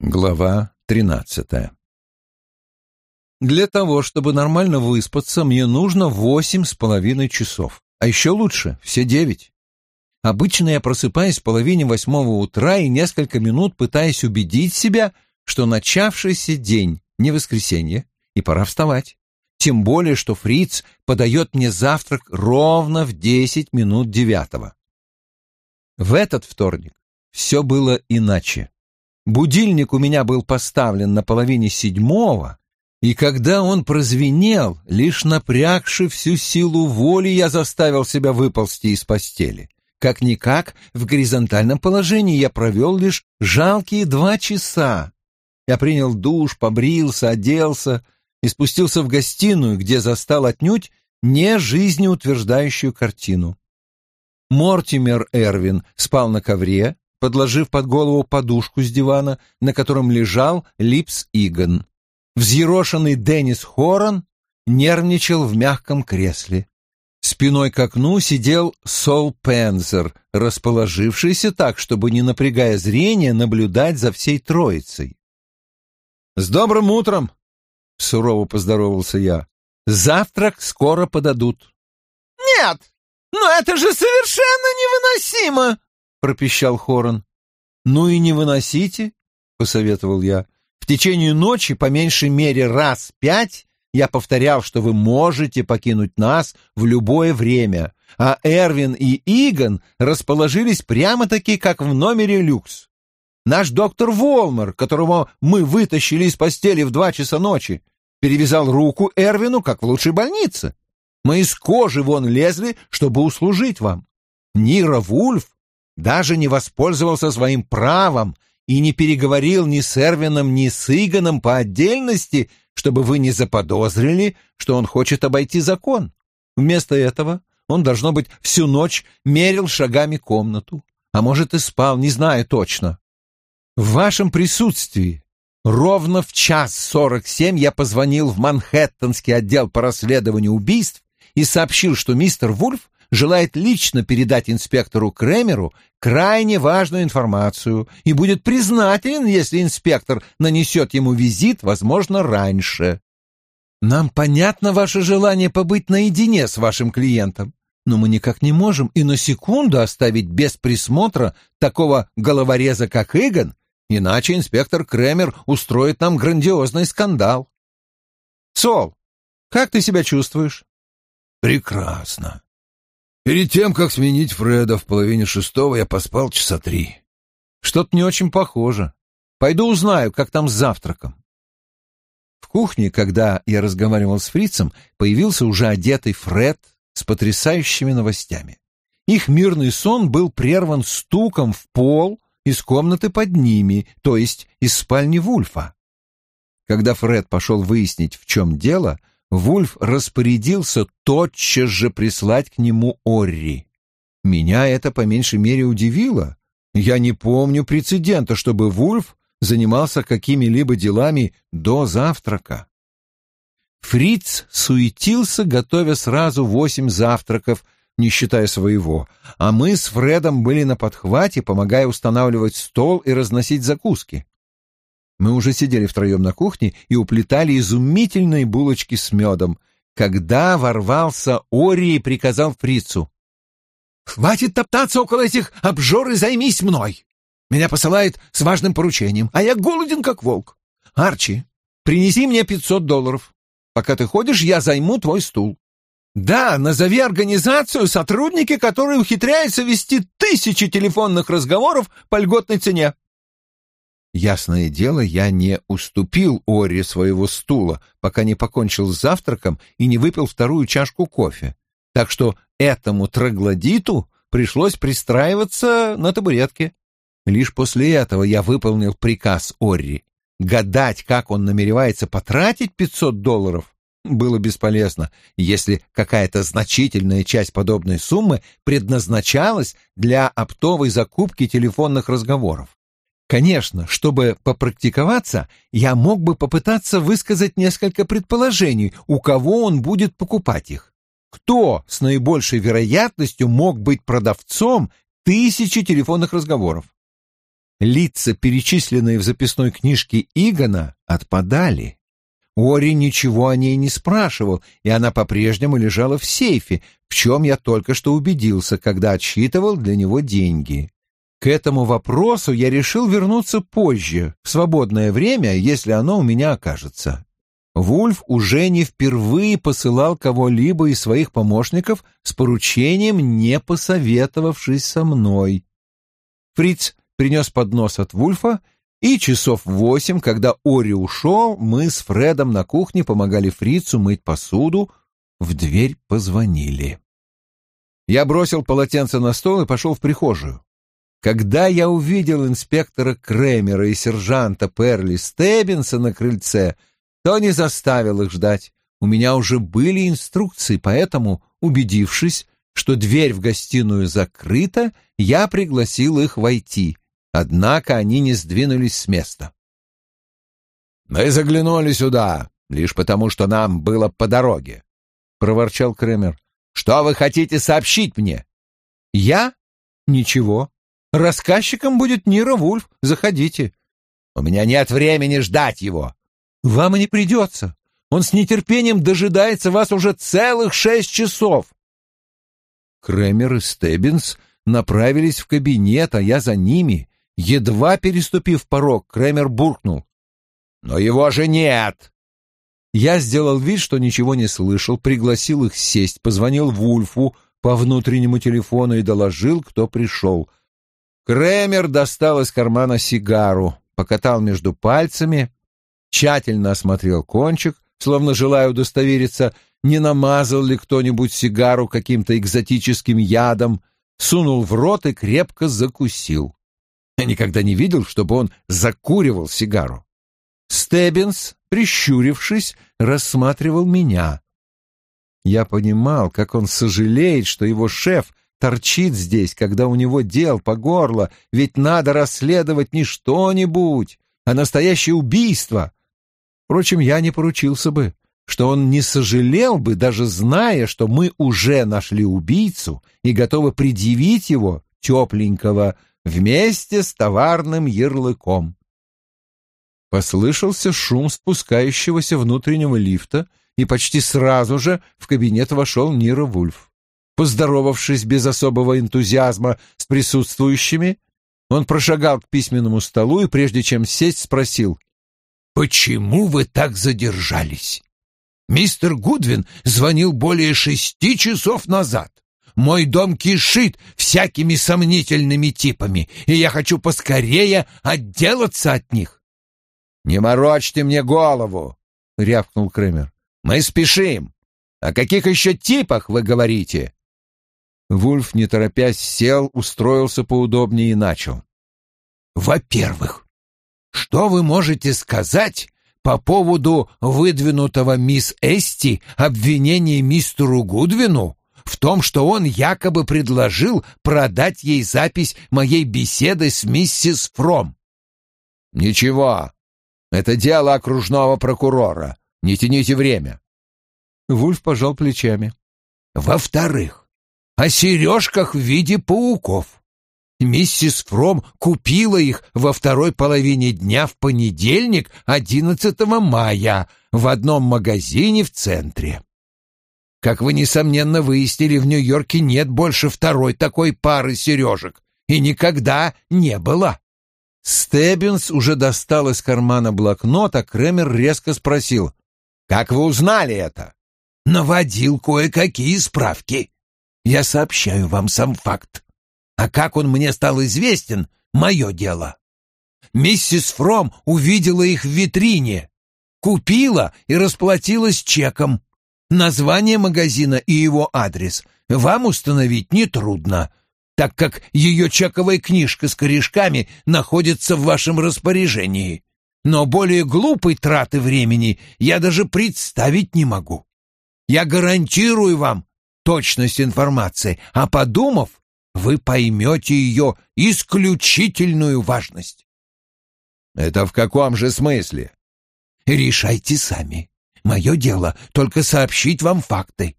Глава тринадцатая Для того, чтобы нормально выспаться, мне нужно восемь с половиной часов, а еще лучше — все девять. Обычно я просыпаюсь в половине восьмого утра и несколько минут пытаюсь убедить себя, что начавшийся день не воскресенье, и пора вставать. Тем более, что Фриц подает мне завтрак ровно в десять минут девятого. В этот вторник все было иначе. Будильник у меня был поставлен на половине седьмого, и когда он прозвенел, лишь напрягши всю силу воли, я заставил себя выползти из постели. Как-никак, в горизонтальном положении я провел лишь жалкие два часа. Я принял душ, побрился, оделся и спустился в гостиную, где застал отнюдь не жизнеутверждающую картину. Мортимер Эрвин спал на ковре, подложив под голову подушку с дивана, на котором лежал Липс Иган. Взъерошенный Деннис Хорон нервничал в мягком кресле. Спиной к окну сидел Сол Пензер, расположившийся так, чтобы, не напрягая зрения, наблюдать за всей троицей. «С добрым утром!» — сурово поздоровался я. «Завтрак скоро подадут». «Нет, но это же совершенно невыносимо!» Пропищал Хорон. «Ну и не выносите», — посоветовал я. «В течение ночи по меньшей мере раз пять я повторял, что вы можете покинуть нас в любое время, а Эрвин и Иган расположились прямо-таки, как в номере люкс. Наш доктор Волмер, которого мы вытащили из постели в два часа ночи, перевязал руку Эрвину, как в лучшей больнице. Мы из кожи вон лезли, чтобы услужить вам. Нира Вульф даже не воспользовался своим правом и не переговорил ни с Эрвином, ни с Иганом по отдельности, чтобы вы не заподозрили, что он хочет обойти закон. Вместо этого он, должно быть, всю ночь мерил шагами комнату, а может и спал, не знаю точно. В вашем присутствии ровно в час сорок семь я позвонил в Манхэттенский отдел по расследованию убийств и сообщил, что мистер Вульф желает лично передать инспектору Кремеру крайне важную информацию и будет признателен, если инспектор нанесет ему визит, возможно, раньше. Нам понятно ваше желание побыть наедине с вашим клиентом, но мы никак не можем и на секунду оставить без присмотра такого головореза, как Игон, иначе инспектор Кремер устроит нам грандиозный скандал. Сол, как ты себя чувствуешь? Прекрасно. Перед тем, как сменить Фреда в половине шестого, я поспал часа три. Что-то не очень похоже. Пойду узнаю, как там с завтраком. В кухне, когда я разговаривал с фрицем, появился уже одетый Фред с потрясающими новостями. Их мирный сон был прерван стуком в пол из комнаты под ними, то есть из спальни Вульфа. Когда Фред пошел выяснить, в чем дело, — Вульф распорядился тотчас же прислать к нему Орри. Меня это по меньшей мере удивило. Я не помню прецедента, чтобы Вульф занимался какими-либо делами до завтрака. Фриц суетился, готовя сразу восемь завтраков, не считая своего, а мы с Фредом были на подхвате, помогая устанавливать стол и разносить закуски. Мы уже сидели втроем на кухне и уплетали изумительные булочки с медом, когда ворвался Ори и приказал фрицу. «Хватит топтаться около этих обжор и займись мной! Меня посылает с важным поручением, а я голоден, как волк. Арчи, принеси мне пятьсот долларов. Пока ты ходишь, я займу твой стул. Да, назови организацию, сотрудники которые ухитряются вести тысячи телефонных разговоров по льготной цене. Ясное дело, я не уступил Оре своего стула, пока не покончил с завтраком и не выпил вторую чашку кофе. Так что этому троглодиту пришлось пристраиваться на табуретке. Лишь после этого я выполнил приказ Орри. Гадать, как он намеревается потратить 500 долларов, было бесполезно, если какая-то значительная часть подобной суммы предназначалась для оптовой закупки телефонных разговоров. Конечно, чтобы попрактиковаться, я мог бы попытаться высказать несколько предположений, у кого он будет покупать их. Кто с наибольшей вероятностью мог быть продавцом тысячи телефонных разговоров? лица, перечисленные в записной книжке Игона, отпадали. Ори ничего о ней не спрашивал, и она по-прежнему лежала в сейфе, в чем я только что убедился, когда отсчитывал для него деньги. К этому вопросу я решил вернуться позже, в свободное время, если оно у меня окажется. Вульф уже не впервые посылал кого-либо из своих помощников с поручением, не посоветовавшись со мной. Фриц принес поднос от Вульфа, и часов восемь, когда Ори ушел, мы с Фредом на кухне помогали Фрицу мыть посуду, в дверь позвонили. Я бросил полотенце на стол и пошел в прихожую. Когда я увидел инспектора Кремера и сержанта Перли Стеббинса на крыльце, то не заставил их ждать. У меня уже были инструкции, поэтому, убедившись, что дверь в гостиную закрыта, я пригласил их войти. Однако они не сдвинулись с места. «Мы заглянули сюда, лишь потому, что нам было по дороге», — проворчал Кремер. «Что вы хотите сообщить мне?» «Я? Ничего. Рассказчиком будет Нира Вульф. Заходите». «У меня нет времени ждать его». «Вам и не придется. Он с нетерпением дожидается вас уже целых шесть часов». Кремер и Стеббинс направились в кабинет, а я за ними. Едва переступив порог, Кремер буркнул. «Но его же нет!» Я сделал вид, что ничего не слышал, пригласил их сесть, позвонил Вульфу по внутреннему телефону и доложил, кто пришел. Кремер достал из кармана сигару, покатал между пальцами, тщательно осмотрел кончик, словно желая удостовериться, не намазал ли кто-нибудь сигару каким-то экзотическим ядом, сунул в рот и крепко закусил. Я никогда не видел, чтобы он закуривал сигару. Стеббинс, прищурившись, рассматривал меня. Я понимал, как он сожалеет, что его шеф торчит здесь, когда у него дел по горло, ведь надо расследовать не что-нибудь, а настоящее убийство. Впрочем, я не поручился бы что он не сожалел бы, даже зная, что мы уже нашли убийцу и готовы предъявить его, тепленького, вместе с товарным ярлыком. Послышался шум спускающегося внутреннего лифта, и почти сразу же в кабинет вошел Нира Вульф. Поздоровавшись без особого энтузиазма с присутствующими, он прошагал к письменному столу и, прежде чем сесть, спросил, «Почему вы так задержались?» Мистер Гудвин звонил более шести часов назад. Мой дом кишит всякими сомнительными типами, и я хочу поскорее отделаться от них. — Не морочьте мне голову, — рявкнул Крэмер. — Мы спешим. О каких еще типах вы говорите? Вульф, не торопясь, сел, устроился поудобнее и начал. — Во-первых, что вы можете сказать по поводу выдвинутого мисс Эсти обвинения мистеру Гудвину в том, что он якобы предложил продать ей запись моей беседы с миссис Фром. «Ничего, это дело окружного прокурора. Не тяните время». Вульф пожал плечами. «Во-вторых, о сережках в виде пауков. Миссис Фром купила их во второй половине дня в понедельник, 11 мая, в одном магазине в центре. Как вы, несомненно, выяснили, в Нью-Йорке нет больше второй такой пары сережек. И никогда не было. Стеббинс уже достал из кармана блокнот, а Кремер резко спросил. «Как вы узнали это?» «Наводил кое-какие справки. Я сообщаю вам сам факт. А как он мне стал известен, мое дело. Миссис Фром увидела их в витрине, купила и расплатилась чеком. Название магазина и его адрес вам установить нетрудно, так как ее чековая книжка с корешками находится в вашем распоряжении. Но более глупой траты времени я даже представить не могу. Я гарантирую вам точность информации, а подумав, вы поймете ее исключительную важность. Это в каком же смысле? Решайте сами. Мое дело только сообщить вам факты.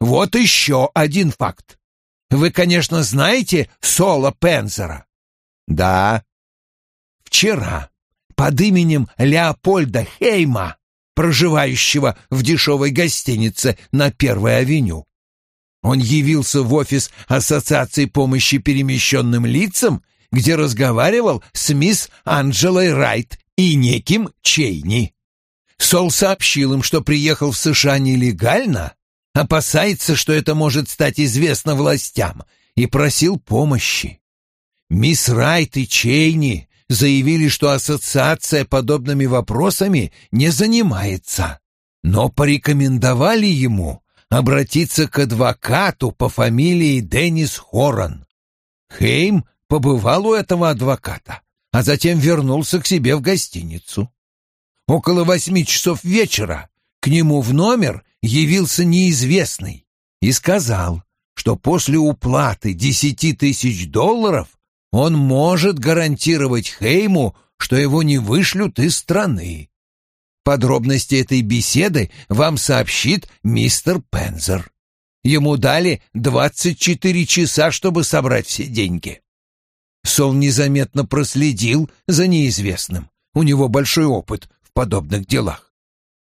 Вот еще один факт. Вы, конечно, знаете Соло Пензера? Да. вчера под именем Леопольда Хейма, проживающего в дешевой гостинице на Первой авеню. Он явился в офис Ассоциации помощи перемещенным лицам, где разговаривал с мисс Анджелой Райт и неким Чейни. Сол сообщил им, что приехал в США нелегально, опасается, что это может стать известно властям, и просил помощи. Мисс Райт и Чейни заявили, что ассоциация подобными вопросами не занимается, но порекомендовали ему обратиться к адвокату по фамилии Деннис Хоран. Хейм побывал у этого адвоката, а затем вернулся к себе в гостиницу. Около восьми часов вечера к нему в номер явился неизвестный и сказал, что после уплаты десяти тысяч долларов он может гарантировать Хейму, что его не вышлют из страны. Подробности этой беседы вам сообщит мистер Пензер. Ему дали 24 часа, чтобы собрать все деньги. Сол незаметно проследил за неизвестным. У него большой опыт в подобных делах.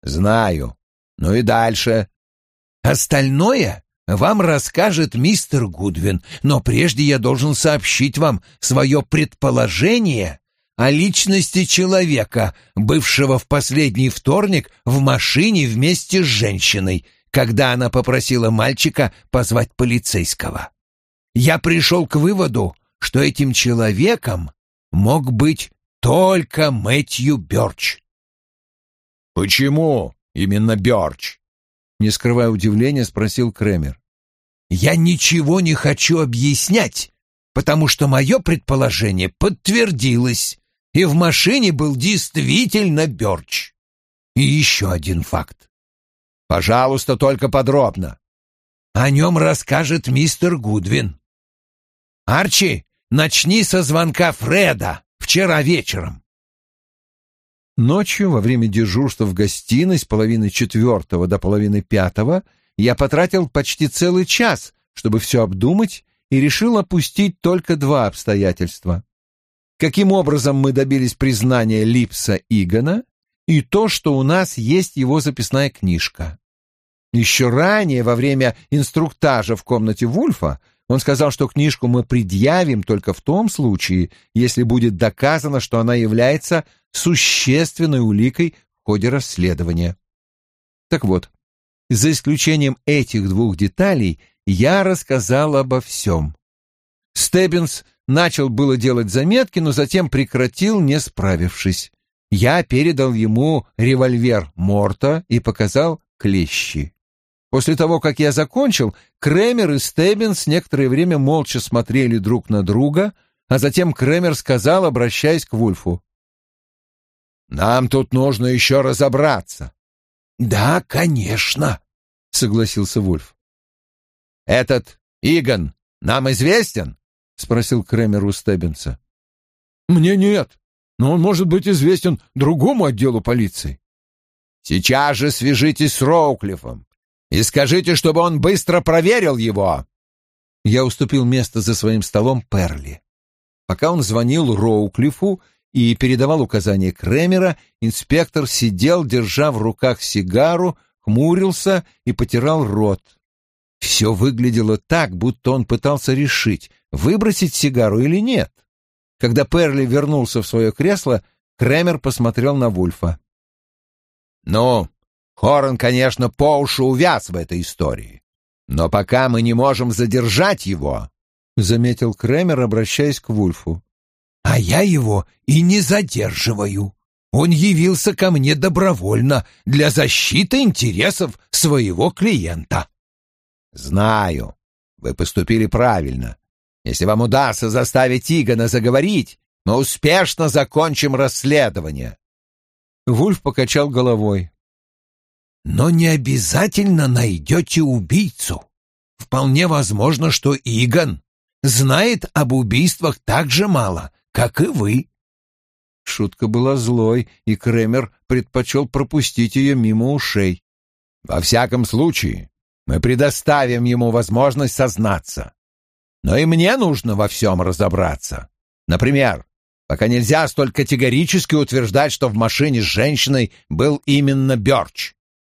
Знаю. Ну и дальше. Остальное вам расскажет мистер Гудвин, но прежде я должен сообщить вам свое предположение о личности человека, бывшего в последний вторник в машине вместе с женщиной, когда она попросила мальчика позвать полицейского. Я пришел к выводу, что этим человеком мог быть только Мэтью Бёрч. «Почему именно Бёрч?» Не скрывая удивления, спросил Кремер. «Я ничего не хочу объяснять, потому что мое предположение подтвердилось, и в машине был действительно Бёрч. И еще один факт. Пожалуйста, только подробно. О нем расскажет мистер Гудвин. Арчи, начни со звонка Фреда вчера вечером. Ночью, во время дежурства в гостиной с половины четвертого до половины пятого, я потратил почти целый час, чтобы все обдумать, и решил опустить только два обстоятельства. Каким образом мы добились признания Липса Игона и то, что у нас есть его записная книжка. Еще ранее, во время инструктажа в комнате Вульфа, он сказал, что книжку мы предъявим только в том случае, если будет доказано, что она является существенной уликой в ходе расследования. Так вот, за исключением этих двух деталей, я рассказал обо всем. Стеббинс начал было делать заметки, но затем прекратил, не справившись. Я передал ему револьвер Морта и показал клещи. После того, как я закончил, Кремер и Стеббинс некоторое время молча смотрели друг на друга, а затем Кремер сказал, обращаясь к Вульфу. «Нам тут нужно еще разобраться». «Да, конечно», — согласился Вульф. «Этот Игон нам известен?» — спросил Кремер у Стеббинса. «Мне нет, но он может быть известен другому отделу полиции». «Сейчас же свяжитесь с Роуклифом и скажите, чтобы он быстро проверил его». Я уступил место за своим столом Перли. Пока он звонил Роуклифу и передавал указания Кремера, инспектор сидел, держа в руках сигару, хмурился и потирал рот. Все выглядело так, будто он пытался решить, выбросить сигару или нет. Когда Перли вернулся в свое кресло, Кремер посмотрел на Вульфа. «Ну, Хорн, конечно, по уши увяз в этой истории. Но пока мы не можем задержать его, — заметил Кремер, обращаясь к Вульфу. — А я его и не задерживаю. Он явился ко мне добровольно для защиты интересов своего клиента. — Знаю. Вы поступили правильно. Если вам удастся заставить Игона заговорить, мы успешно закончим расследование. Вульф покачал головой. Но не обязательно найдете убийцу. Вполне возможно, что Игон знает об убийствах так же мало, как и вы. Шутка была злой, и Кремер предпочел пропустить ее мимо ушей. Во всяком случае, мы предоставим ему возможность сознаться. Но и мне нужно во всем разобраться. Например, пока нельзя столь категорически утверждать, что в машине с женщиной был именно Бёрч.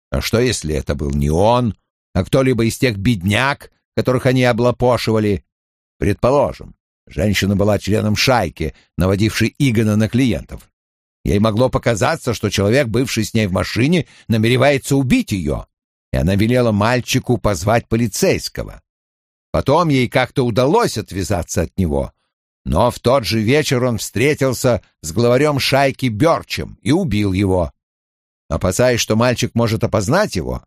А что, если это был не он, а кто-либо из тех бедняк, которых они облапошивали? Предположим, женщина была членом шайки, наводившей Игона на клиентов. Ей могло показаться, что человек, бывший с ней в машине, намеревается убить ее, и она велела мальчику позвать полицейского. Потом ей как-то удалось отвязаться от него, но в тот же вечер он встретился с главарем шайки Бёрчем и убил его. Опасаясь, что мальчик может опознать его,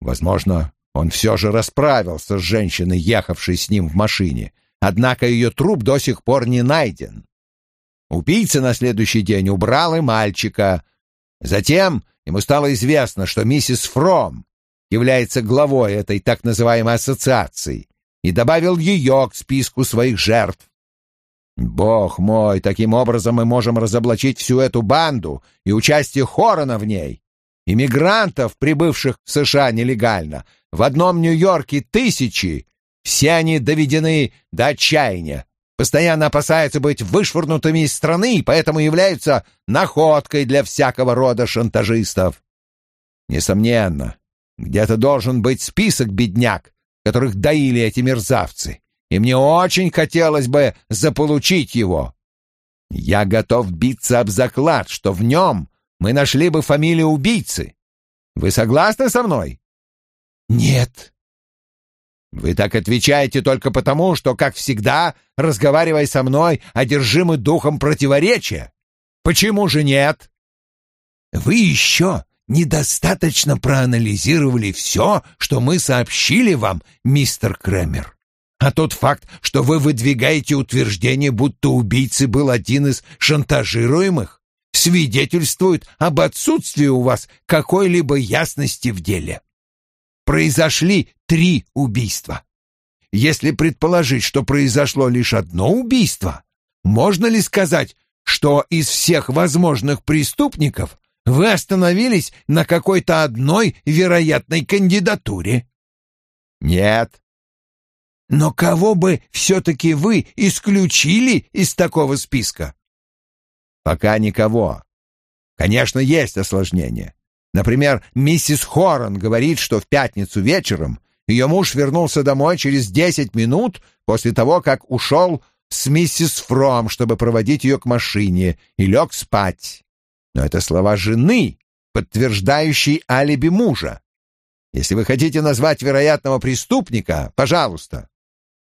возможно, он все же расправился с женщиной, ехавшей с ним в машине, однако ее труп до сих пор не найден. Убийца на следующий день убрал и мальчика. Затем ему стало известно, что миссис Фром является главой этой так называемой ассоциации, и добавил ее к списку своих жертв. Бог мой, таким образом мы можем разоблачить всю эту банду и участие Хорона в ней. Иммигрантов, прибывших в США нелегально, в одном Нью-Йорке тысячи, все они доведены до отчаяния, постоянно опасаются быть вышвырнутыми из страны поэтому являются находкой для всякого рода шантажистов. Несомненно, где-то должен быть список бедняк, которых доили эти мерзавцы, и мне очень хотелось бы заполучить его. Я готов биться об заклад, что в нем мы нашли бы фамилию убийцы. Вы согласны со мной? Нет. Вы так отвечаете только потому, что, как всегда, разговаривая со мной, одержимы духом противоречия. Почему же нет? Вы еще недостаточно проанализировали все, что мы сообщили вам, мистер Кремер. А тот факт, что вы выдвигаете утверждение, будто убийцей был один из шантажируемых, свидетельствует об отсутствии у вас какой-либо ясности в деле. Произошли три убийства. Если предположить, что произошло лишь одно убийство, можно ли сказать, что из всех возможных преступников вы остановились на какой-то одной вероятной кандидатуре? Нет. Но кого бы все-таки вы исключили из такого списка? Пока никого. Конечно, есть осложнения. Например, миссис Хорн говорит, что в пятницу вечером ее муж вернулся домой через десять минут после того, как ушел с миссис Фром, чтобы проводить ее к машине, и лег спать. Но это слова жены, подтверждающие алиби мужа. Если вы хотите назвать вероятного преступника, пожалуйста.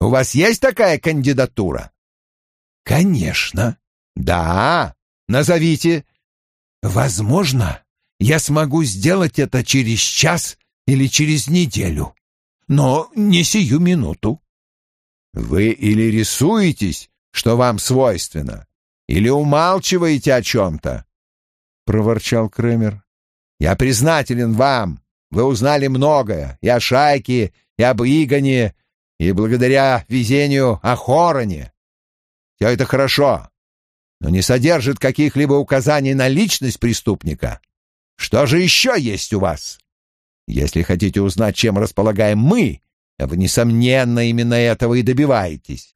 У вас есть такая кандидатура? Конечно. Да, назовите. Возможно, я смогу сделать это через час или через неделю, но не сию минуту. Вы или рисуетесь, что вам свойственно, или умалчиваете о чем-то. — проворчал Кремер. «Я признателен вам. Вы узнали многое и о шайке, и об Игоне, и благодаря везению о Хороне. Все это хорошо, но не содержит каких-либо указаний на личность преступника. Что же еще есть у вас? Если хотите узнать, чем располагаем мы, вы, несомненно, именно этого и добиваетесь.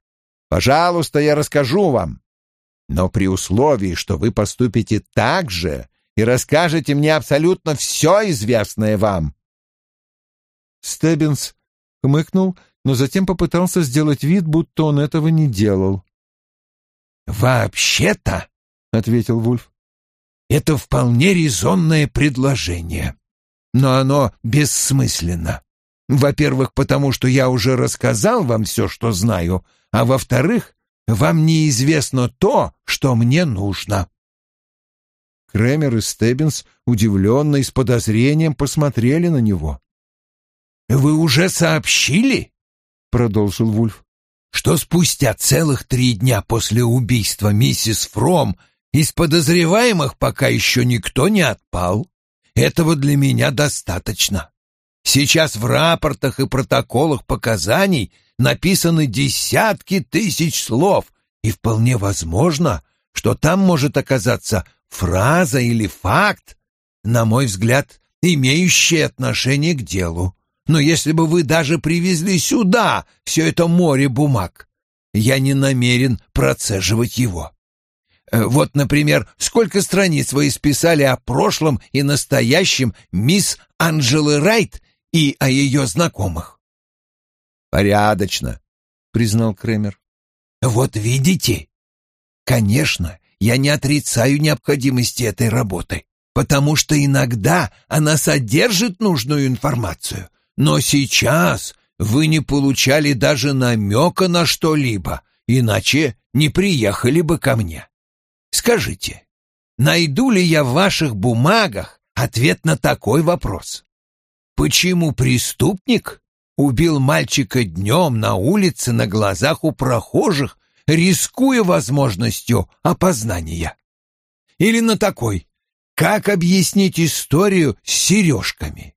Пожалуйста, я расскажу вам но при условии, что вы поступите так же и расскажете мне абсолютно все известное вам. Стеббинс хмыкнул, но затем попытался сделать вид, будто он этого не делал. «Вообще-то», — ответил Вульф, — «это вполне резонное предложение, но оно бессмысленно. Во-первых, потому что я уже рассказал вам все, что знаю, а во-вторых, вам неизвестно то, что мне нужно». Кремер и Стеббинс удивленно и с подозрением посмотрели на него. «Вы уже сообщили?» — продолжил Вульф что спустя целых три дня после убийства миссис Фром из подозреваемых пока еще никто не отпал. Этого для меня достаточно. Сейчас в рапортах и протоколах показаний написаны десятки тысяч слов, и вполне возможно, что там может оказаться фраза или факт, на мой взгляд, имеющий отношение к делу. Но если бы вы даже привезли сюда все это море бумаг, я не намерен процеживать его. Э, вот, например, сколько страниц вы исписали о прошлом и настоящем мисс Анджелы Райт и о ее знакомых?» «Порядочно», — признал Кремер. «Вот видите? Конечно, я не отрицаю необходимости этой работы, потому что иногда она содержит нужную информацию, но сейчас вы не получали даже намека на что-либо, иначе не приехали бы ко мне. Скажите, найду ли я в ваших бумагах ответ на такой вопрос? Почему преступник убил мальчика днем на улице на глазах у прохожих, рискуя возможностью опознания? Или на такой, как объяснить историю с сережками?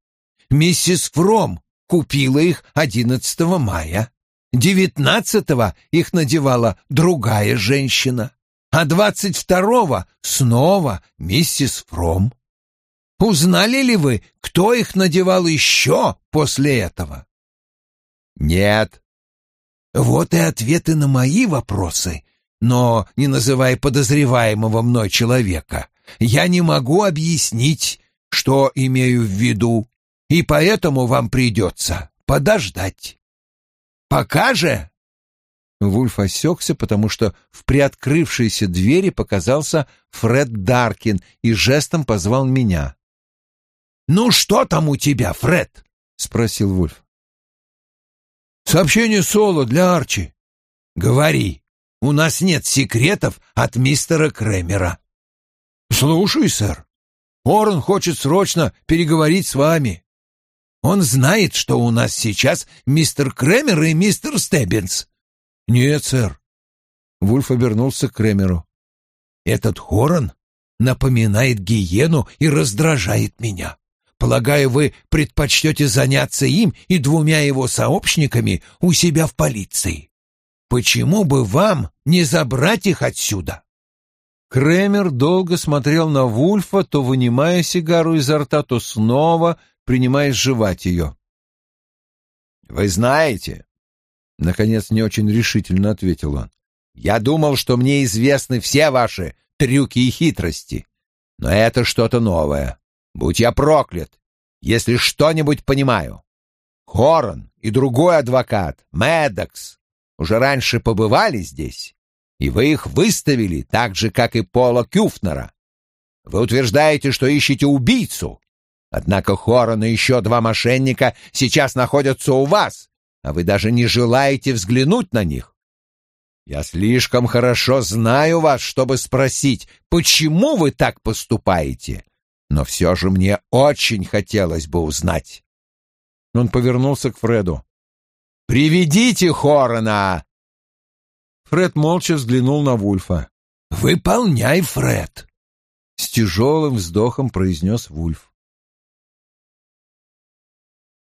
Миссис Фром купила их 11 мая. 19-го их надевала другая женщина а двадцать второго снова миссис Фром. Узнали ли вы, кто их надевал еще после этого? Нет. Вот и ответы на мои вопросы, но не называя подозреваемого мной человека, я не могу объяснить, что имею в виду, и поэтому вам придется подождать. Пока же Вульф осекся, потому что в приоткрывшейся двери показался Фред Даркин и жестом позвал меня. «Ну что там у тебя, Фред?» — спросил Вульф. «Сообщение Соло для Арчи». «Говори, у нас нет секретов от мистера Кремера». «Слушай, сэр, Орен хочет срочно переговорить с вами. Он знает, что у нас сейчас мистер Кремер и мистер Стеббинс». «Нет, сэр». Вульф обернулся к Кремеру. «Этот Хорон напоминает гиену и раздражает меня. Полагаю, вы предпочтете заняться им и двумя его сообщниками у себя в полиции. Почему бы вам не забрать их отсюда?» Кремер долго смотрел на Вульфа, то вынимая сигару изо рта, то снова принимаясь жевать ее. «Вы знаете, Наконец, не очень решительно ответил он. «Я думал, что мне известны все ваши трюки и хитрости. Но это что-то новое. Будь я проклят, если что-нибудь понимаю. Хорн и другой адвокат, Медокс, уже раньше побывали здесь, и вы их выставили так же, как и Пола Кюфнера. Вы утверждаете, что ищете убийцу, однако Хорн и еще два мошенника сейчас находятся у вас, а вы даже не желаете взглянуть на них. Я слишком хорошо знаю вас, чтобы спросить, почему вы так поступаете, но все же мне очень хотелось бы узнать. Он повернулся к Фреду. «Приведите Хорона!» Фред молча взглянул на Вульфа. «Выполняй, Фред!» С тяжелым вздохом произнес Вульф.